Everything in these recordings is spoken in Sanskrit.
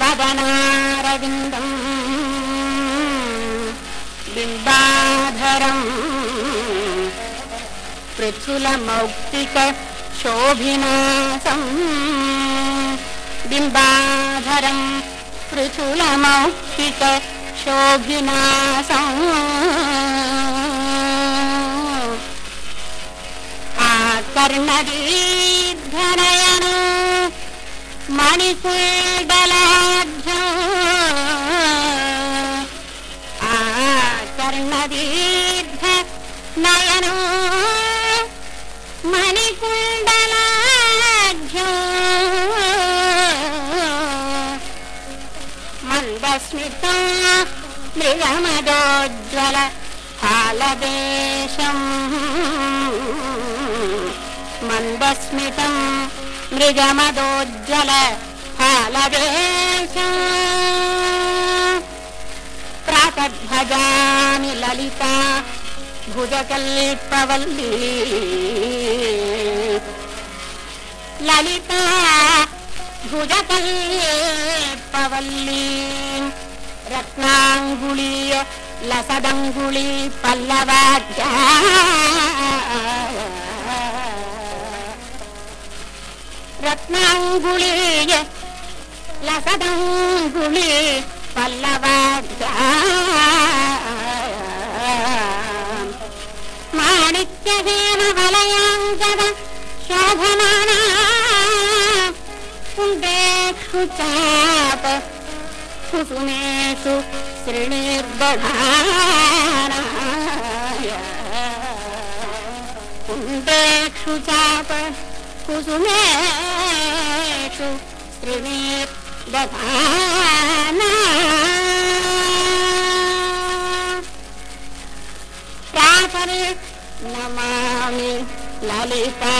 वदनारविन्दम् बिम्बाधरम् पृथुलमौक्तिक शोभिनासम् बिम्बाधरम् पृथुलमौक्तिक शोभिनासम् आकर्णदीर्घनयन मणिकुण्डलाढ्य आकर्णदीर्घ नयन। मणिकुण्डलाढ्य मन्दस्मिता मृगमदोज्ज्वल हालदेशम्। मन्दस्मितम् मृगमदोज्ज्वल हालदेशम् प्रातद्भजामि ललिता भुजकल्पवल्ली। ललिता भुजकल्पवल्ली। रत्नाङ्गुलीय लसदङ्गुली पल्लवाद्या रत्नांगुळीय लसदांगुळी पल्लवाद्या माणिक्यहेम वलयांगद शोभमाना कुण्डेषु चाप कुसुमेषु श्रेणीर्बधानाय कुण्डेषु चाप कुसुमेषु त्रिवे दधान प्रातरे नमामि ललिता।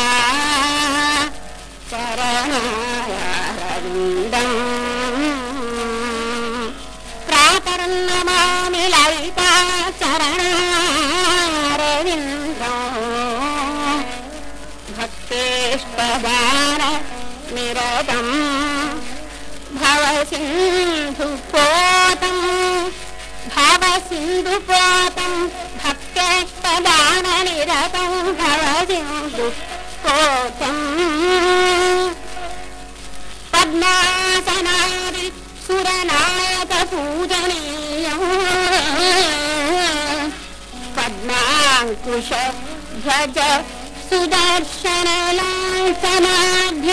चरणा निरतम् भवसिन्धुपोतम्। भवसिन्धुपोतम् भक्तेष्टदाननिरतम् भवसिन्धुपोतम्। पद्मासनादि सुरनायक पूजनीयम् पद्माङ्कुश ध्वज सुदर्शन लाञ्छनाभ्य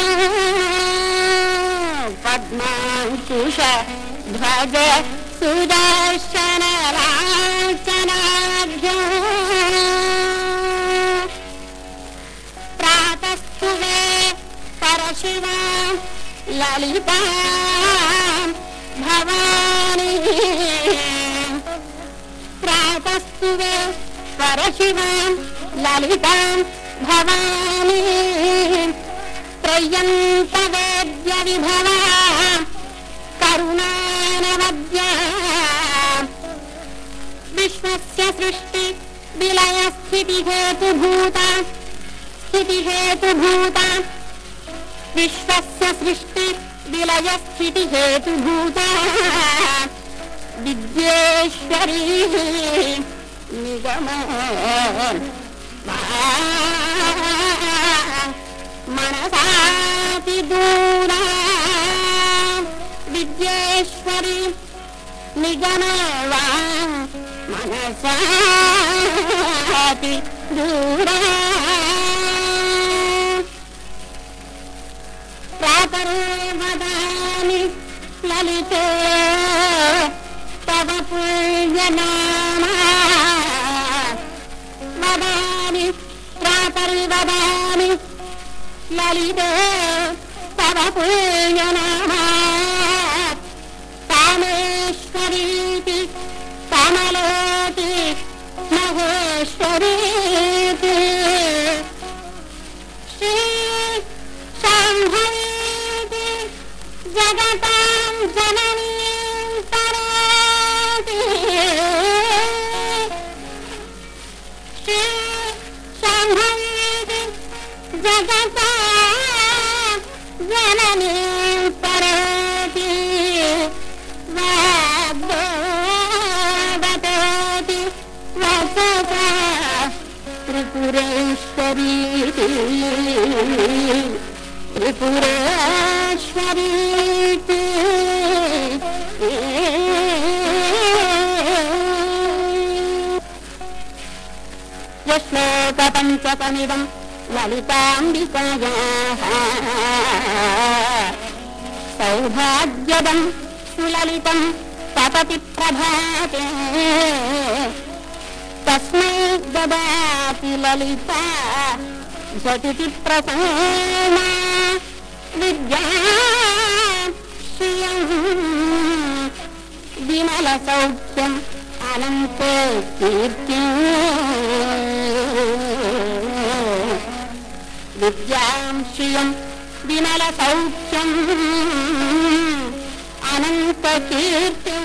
पद्माङ्कुश ध्वज सुदर्शन लाञ्छनाभ्य प्रातस्तु वे परशिवा ललिता भवानी प्रातस्तु वे परशिवां ललितां भवानी। त्रय्यन्तवेद्यविभवा करुणानवद्या। विश्वस्य सृष्टि विलयस्थितिहेतुभूता। स्थितिहेतुभूता। विश्वस्य सृष्टि विलयस्थितिहेतुभूता। विद्येश्वरी निगम। మనసాతి దూర విద్యేశ్వరి నిగమవా మనసాతి దూర. ప్రాతరే లలితే తవ పూజనా பாபாமி லலித பவபுய நம காமேஸ்வரீதி கமலோதி மகேஸ்வரீ त्रिपुरेश्वरीति यश्लोकपञ्चकमिदम् ललिताम्बिकायाः सौभाग्यदम् सुललितम् तपति प्रभाते తస్మై దాతి లలిత స్వటితి ప్రసన్న విద్యా విమల సౌఖ్యం అనంతే కీర్తి విద్యాం శ్రియం విమల సౌఖ్యం అనంత కీర్తి